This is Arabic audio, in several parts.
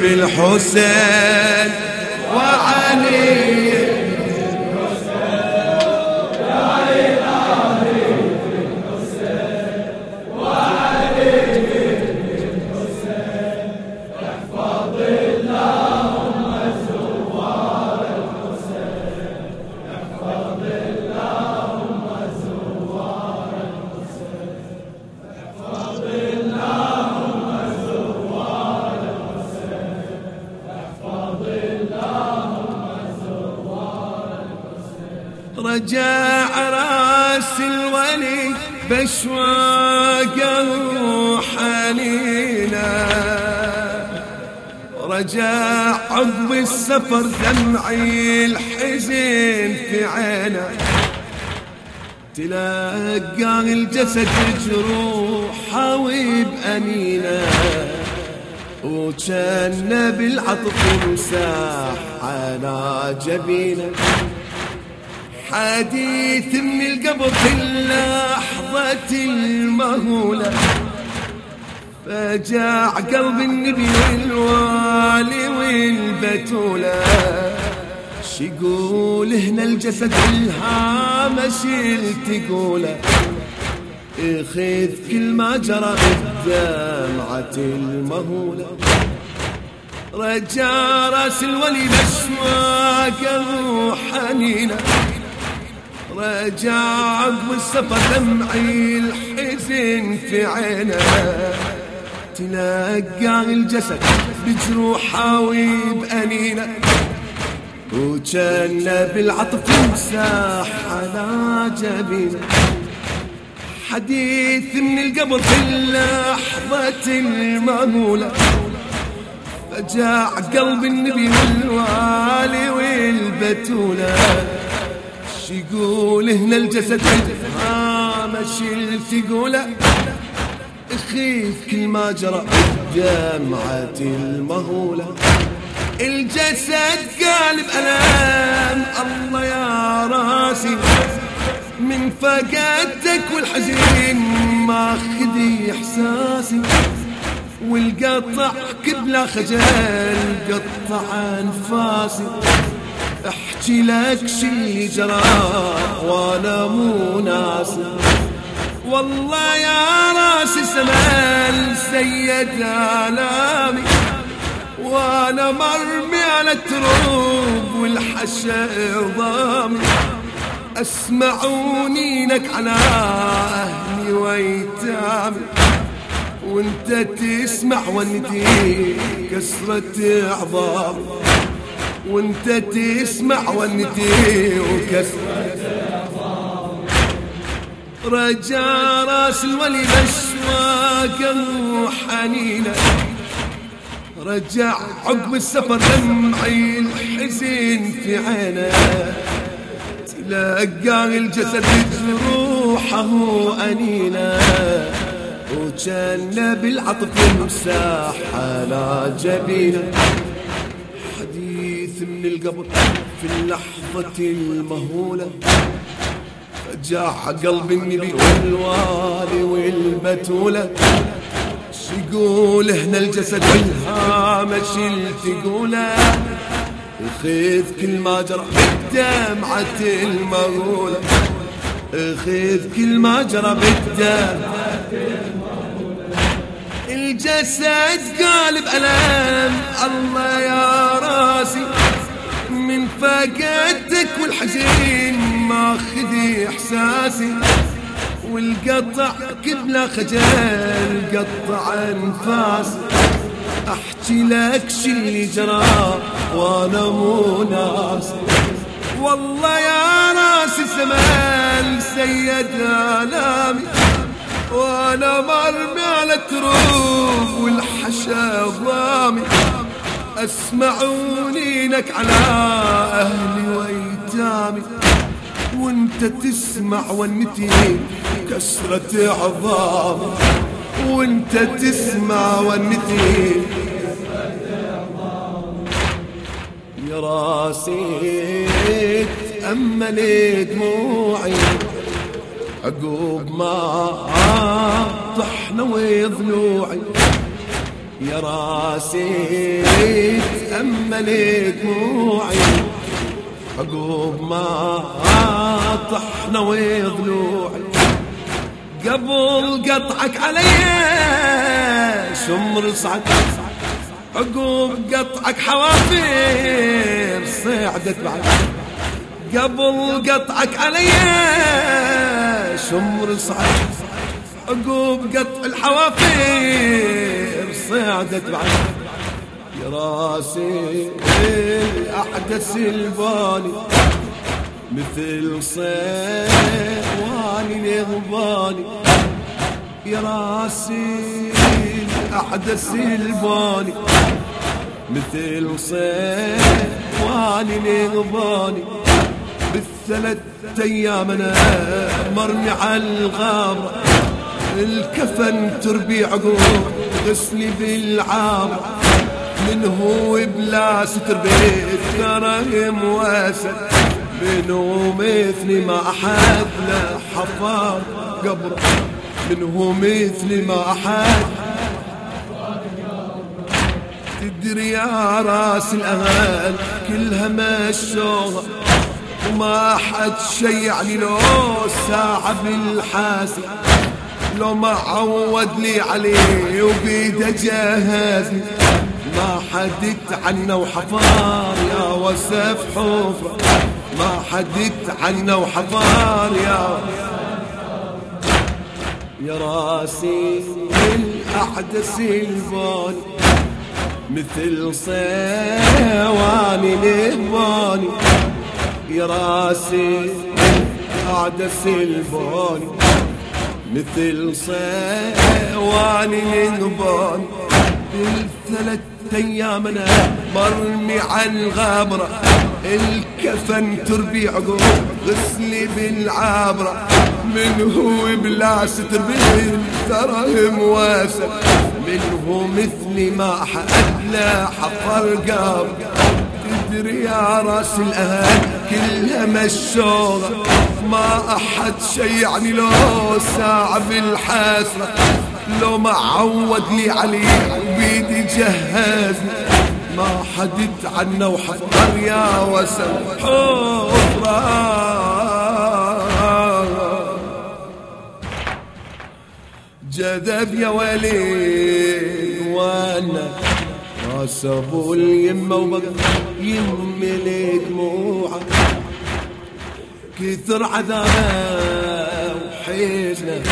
بالحسين وعلي رجع راس الولي بشواقه حنينا. رجع عقب السفر دمعي الحزن في عينه. تلقى الجسد جروحه وبأنينه. وكأن بالعطف مساح على جبينه حديث من القبر في اللحظة المهولة. فجاع قلب النبي والوالي والبتولة. شيقول هنا الجسد الهامش تقولة. اخذ كل ما جرى بالدمعة المهولة. رجع راس الولي بشواقه وحنينه رجع عقب السفر دمعي الحزن في عينه. تلقى الجسد بجروحه وبأنينه وكان بالعطف مساح على جبينه حديث من القبر في اللحظة المأمولة فجاع قلب النبي والوالي والبتولة. يقول هنا الجسد؟ ما مشي تقوله خيف كل ما جرى جمعة المهولة. الجسد قالب ألام الله يا راسي. من فقدتك والحزين ما خذي إحساسي. والقطع كبلا خجل قطع أنفاسي. أحكي لك شي جرى وأنا مو ناسي والله يا رأس سمال سيد آلامي وأنا مرمي على التروب والحشا عظامي. اسمعونينك على أهلي ويتامي وأنت تسمع ونتي كسرة عظامي وانت تسمع ونتي وكسرة رجع راس الولي بشواقه وحنينه رجع عقب السفر دمعي الحزن في عينه. تلقى الجسد جروحه أنينة. وكان بالعطف مساح على جبينة. القبر في اللحظة المهولة جاع قلب النبي والوالي والبتولة يقول هنا الجسد والهامش تقوله خذ كل ما جرى بالدمعة المغولة. خذ كل ما جرى بالدمعة الجسد قالب ألم الله يا فقدتك والحزين ما خذي إحساسي والقطع كبلا خجل قطع أنفاسي. أحكي لك شي جرى وأنا مو ناسي. والله يا راسي سمال سيد آلامي. وأنا مرمي على التروب والحشا ضامي اسمعونينك على أهلي وايتامي وأنت تسمع ونتي كسرة عظام. وأنت تسمع ونتي يا راسي تأمل دموعي. عقوب ما طحن وضلوعي يا راسي تأمل دموعي عقوب ما طحنا وضلوعي قبل قطعك علي شمر صعد. عقوب قطعك حوافير صعدت بعد. قبل قطعك علي شمر صعد. عقوب قطع الحوافير. صعدت بعد يا راسي احدث الباني مثل صيواني لغباني يا راسي احدث الباني مثل صيواني لغباني بالثلاث أيام أنا مرمي على الغابره الكفن تربي عقوب غسلي بالعام. من هو بلا ستر بيت كرم واسد منه مثلي ما أحد لا حفار قبره منه مثلي ما أحد تدري يا راس الأهل كلها مشوها وما حد شيعني لو ساعة بالحاسب. لو ما عود لي عليه وبيده جهزني ما حدت عنه وحفار يا وسف حفرة. ما حدت عنه وحفار يا يا راسي الأحدث الباني مثل صيواني لباني يا راسي الأحدث الباني مثل صيواني لباني الثلاث أيام أنا مرمي على الغابرة. الكفن تربي عقوب غسلي بالعابرة. من هو بلا ستر بالدرهم واسع. من هو مثلي ما حد لا حفر قاب تدري يا رأس الأهل كلها مشوغه ما أحد شيعني لو ساعة بالحسره لو ما عود لي عليه وبيدي جهزني. ما حدت عنه وحفر يا وسم حفرة. جذب يا وليد وأنا راس أبو اليمة وبقى يملي دموعه كثر عذابه وحزنه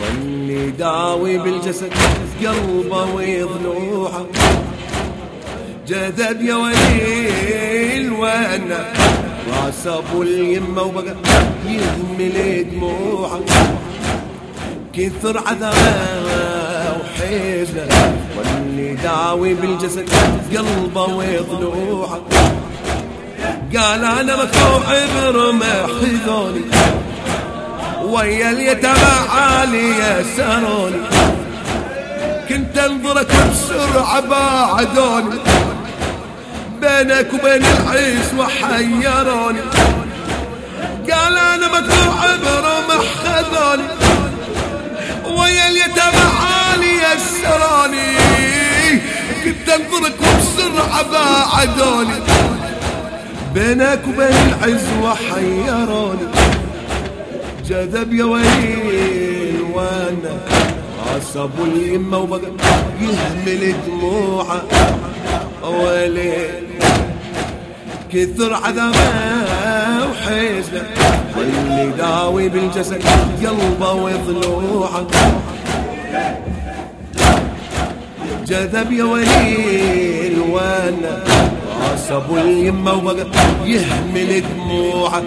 ظني داوي بالجسد قلبه وضلوعه جذب يا وليل وأنا. راس ابو اليمه وبقى يهمل دموعه. كثر عذابه وحزنه ظني داوي بالجسد قلبه وضلوعه قال أنا مكتوع برمح خذوني ويا اليتامى عالي يسروني كنت انظرك بسرعة باعدوني بينك وبين العيس وحيروني. قال أنا مدفوع برمح خذوني ويا اليتامى عالي يسروني كنت انظرك بسرعة باعدوني بينك وبين العز وحيروني. جذب يا ويل وأنا ابو اليمه وبقى يهمل دموعه ويلي كثر عذابه وحزنه. واللي داوي بالجسد قلبه وضلوعه جذب يا وليل وأنا راس ابو اليمه وبقى يهمل دموعه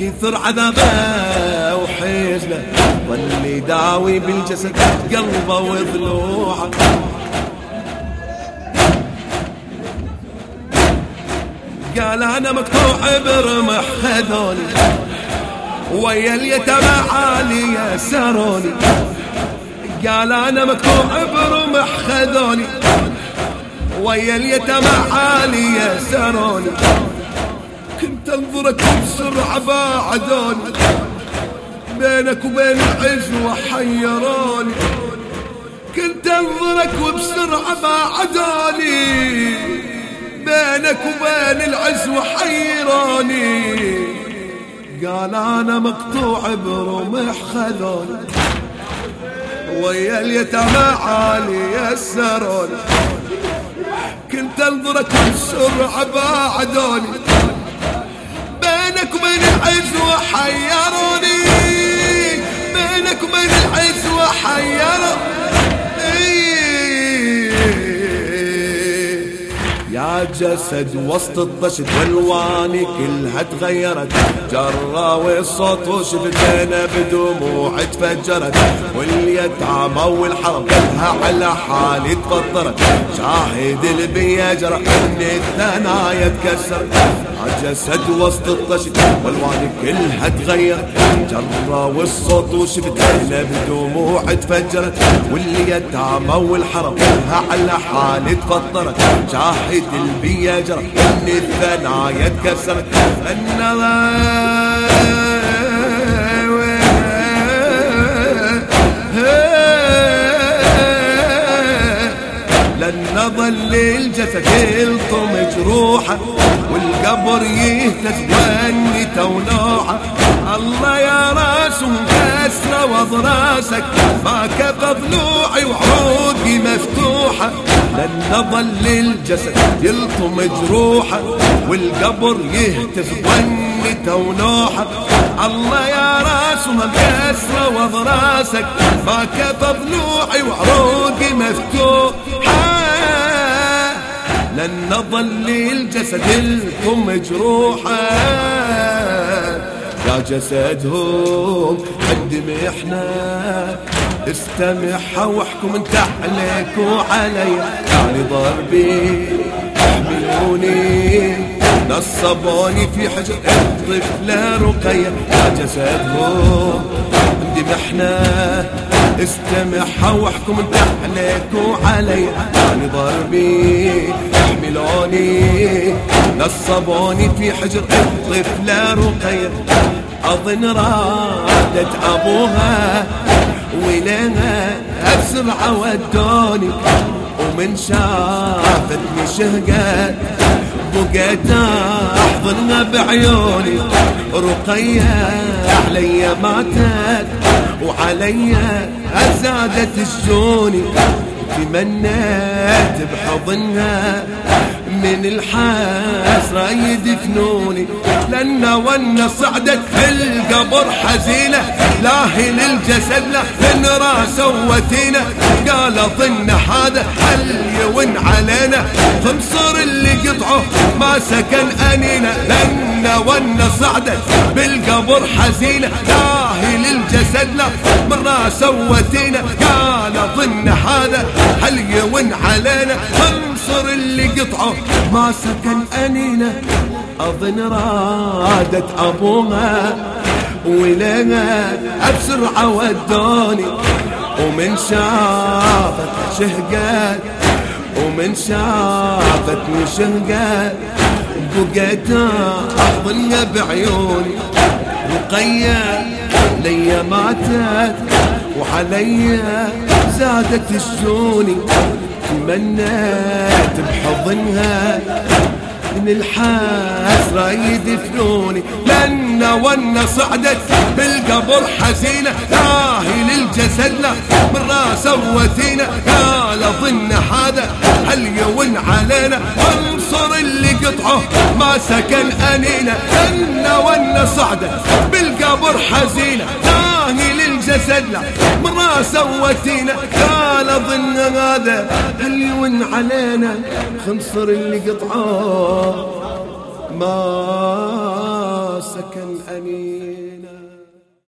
كثر عذابه وحزنه ظل يداوي بالجسد قلبه وضلوعه قال أنا مقطوع برمح خذوني ويا اليتامى عالي يسروني قال أنا مقطوع برمح خذوني ويا اليتامى عالي يسروني كنت انظرك بسرعة باعدوني بينك وبين العز وحيروني. انظرك وبسرعة بعداني بينك وبين العز وحيراني قال أنا مقطوع برمح خذوني. ويا اليتامى عالي يسروني كنت انظرك بسرعة بعدوني. بينك وبين العز وحيروني. بينك وبين العز وحيروني. جسد وسط الطشت والواني كلها تغيرت. جرى والصوت وشفتنا بدموع تفجرت. واليتامى والحرب كلها على حالي تفطرت شاهد البيا جرى إن الثنايا تكسرت. جسد وسط الطشت والواني كلها تغيرت. جرى والصوت وشفتنا بدموع تفجرت. واليتامى والحرب كلها على حالي تفطرت شاهد بيت البيا جرى ان الثنايا تكسرت النظر لن ظل الجسد يلطم جروحه والقبر يهتز ونته ونوحه الله يا راس مكسره وضراسك ما كفى ضلوعي وعروقي مفتوحة. لن ظل الجسد يلطم جروحه والقبر يهتز ونته ونوحه الله يا راس مكسره وضراسك ما كفى وعروقي مفتوحه لن نظل الجسد لكم مجروحا يا جسدهم قدم إحنا استمع واحكم انت عليك وعلي. يعني ضربي احملوني. نصبوني في حجر الطفلة رقية. يا جسدهم قدم إحنا استمع واحكم انت عليك وعلي. يعني ضربي يحملوني نصبوني في حجر طفلة رقية. أظن رادت أبوها. ولها بسرعة ودوني. ومن شافتني شهقت بقيت أحضنها بعيوني. رقية علي ماتت وعلي أزادت الشوني تمنيت بحضنها من الحسرة يدفنوني. لأن ون صعدت القبر حزينة لاهي للجسد له من راسه وتينة. قال ظن هذا هل يون علينا؟ خمصر اللي قطعه ما سكن أنينا. لأن ون صعدت بالقبر حزينة لاهي للجسد له من راسه وتينة. قال ظن هذا هل يون علينا؟ خمصر اللي قطعه ما سكن أنينا. أظن رادت أبوها ولنا بسرعة ودوني ومن شافت شهقات ومن شافتني شهقات بقيت أحضنها بعيوني. رقية ليا ماتت وعلي زادت الشوني. تمنيت بحضنها من الحسرة يدفنوني لأن ون صعدت بالقبر حزينة. لاهي للجسد له من راسه وثينة قال ظن هذا هل يون علينا؟ انصر اللي قطعه ما سكن أنينا لأن ون صعدت بالقبر حزينة. من راسه وثينة قال ظن هذا هل يون علينا. خنصر اللي قطعه. ما سكن أنين